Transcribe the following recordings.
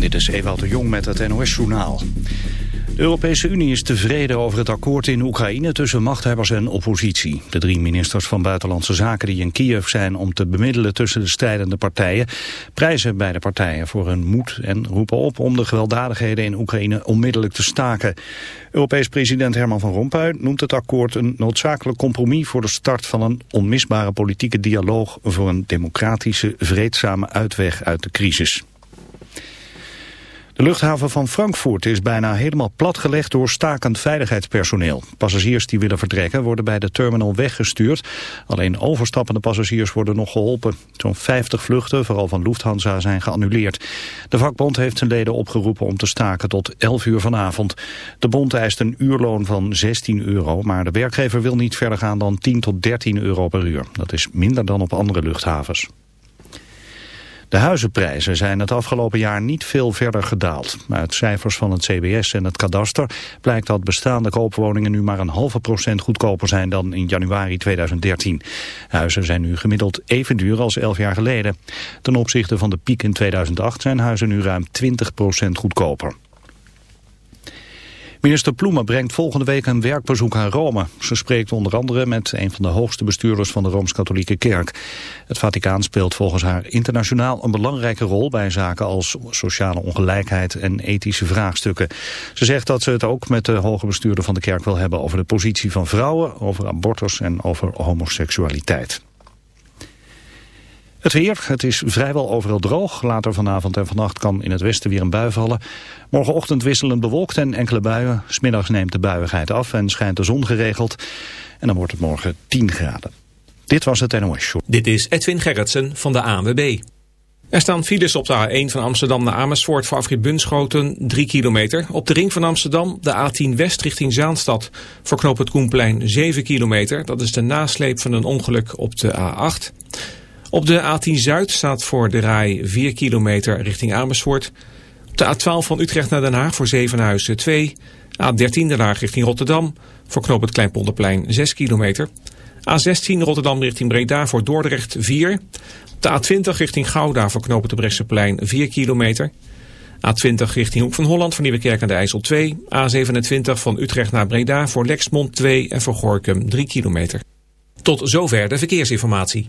Dit is Ewout de Jong met het NOS-journaal. De Europese Unie is tevreden over het akkoord in Oekraïne tussen machthebbers en oppositie. De drie ministers van Buitenlandse Zaken die in Kiev zijn om te bemiddelen tussen de strijdende partijen, prijzen beide partijen voor hun moed en roepen op om de gewelddadigheden in Oekraïne onmiddellijk te staken. Europees president Herman van Rompuy noemt het akkoord een noodzakelijk compromis voor de start van een onmisbare politieke dialoog voor een democratische, vreedzame uitweg uit de crisis. De luchthaven van Frankfurt is bijna helemaal platgelegd door stakend veiligheidspersoneel. Passagiers die willen vertrekken worden bij de terminal weggestuurd. Alleen overstappende passagiers worden nog geholpen. Zo'n 50 vluchten, vooral van Lufthansa, zijn geannuleerd. De vakbond heeft zijn leden opgeroepen om te staken tot 11 uur vanavond. De bond eist een uurloon van 16 euro, maar de werkgever wil niet verder gaan dan 10 tot 13 euro per uur. Dat is minder dan op andere luchthavens. De huizenprijzen zijn het afgelopen jaar niet veel verder gedaald. Uit cijfers van het CBS en het kadaster blijkt dat bestaande koopwoningen nu maar een halve procent goedkoper zijn dan in januari 2013. Huizen zijn nu gemiddeld even duur als elf jaar geleden. Ten opzichte van de piek in 2008 zijn huizen nu ruim 20 procent goedkoper. Minister Ploemen brengt volgende week een werkbezoek aan Rome. Ze spreekt onder andere met een van de hoogste bestuurders van de Rooms-Katholieke Kerk. Het Vaticaan speelt volgens haar internationaal een belangrijke rol bij zaken als sociale ongelijkheid en ethische vraagstukken. Ze zegt dat ze het ook met de hoge bestuurder van de kerk wil hebben over de positie van vrouwen, over abortus en over homoseksualiteit. Het weer, het is vrijwel overal droog. Later vanavond en vannacht kan in het westen weer een bui vallen. Morgenochtend wisselend bewolkt en enkele buien. Smiddags neemt de buiigheid af en schijnt de zon geregeld. En dan wordt het morgen 10 graden. Dit was het NOS Show. Dit is Edwin Gerritsen van de ANWB. Er staan files op de A1 van Amsterdam naar Amersfoort voor afrit Bunschoten 3 kilometer. Op de ring van Amsterdam de A10 West richting Zaanstad voor knoop het Koenplein 7 kilometer. Dat is de nasleep van een ongeluk op de A8. Op de A10 Zuid staat voor de rij 4 kilometer richting Amersfoort. Op de A12 van Utrecht naar Den Haag voor Zevenhuizen 2. A13 Den Haag richting Rotterdam voor knoop het Kleinpolderplein 6 kilometer. A16 Rotterdam richting Breda voor Dordrecht 4. Op de A20 richting Gouda voor knoop het Brechtseplein 4 kilometer. A20 richting Hoek van Holland voor Nieuwekerk aan de IJssel 2. A27 van Utrecht naar Breda voor Lexmond 2 en voor Gorkum 3 kilometer. Tot zover de verkeersinformatie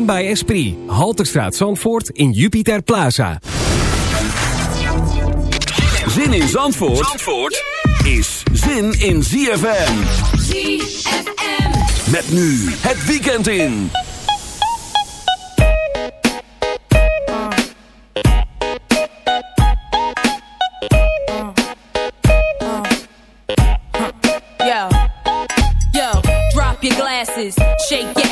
By Esprit. Halterstraat Zandvoort in Jupiter Plaza. Zin in Zandvoort, Zandvoort is zin in ZFM. ZFM. Met nu het weekend in. Yo, yo, drop your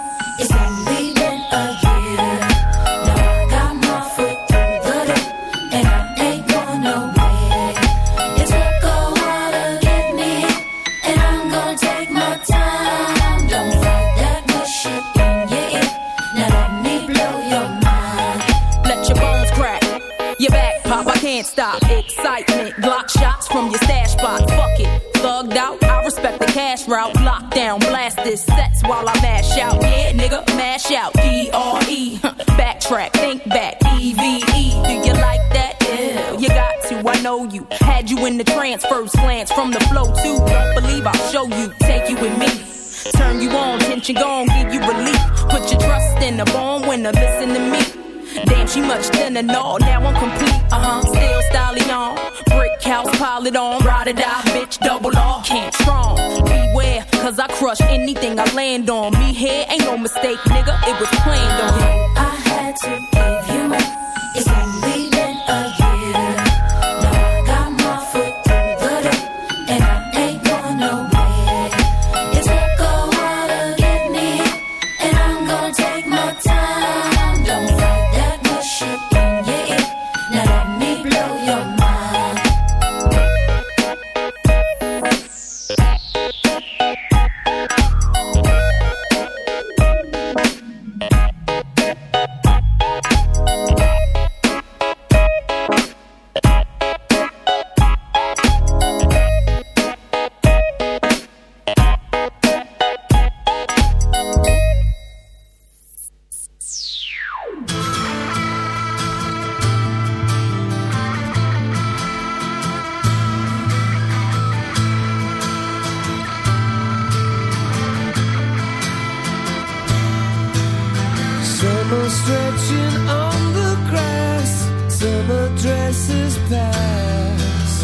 Summer stretching on the grass, summer dresses pass.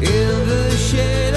In the shade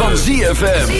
van ZFM.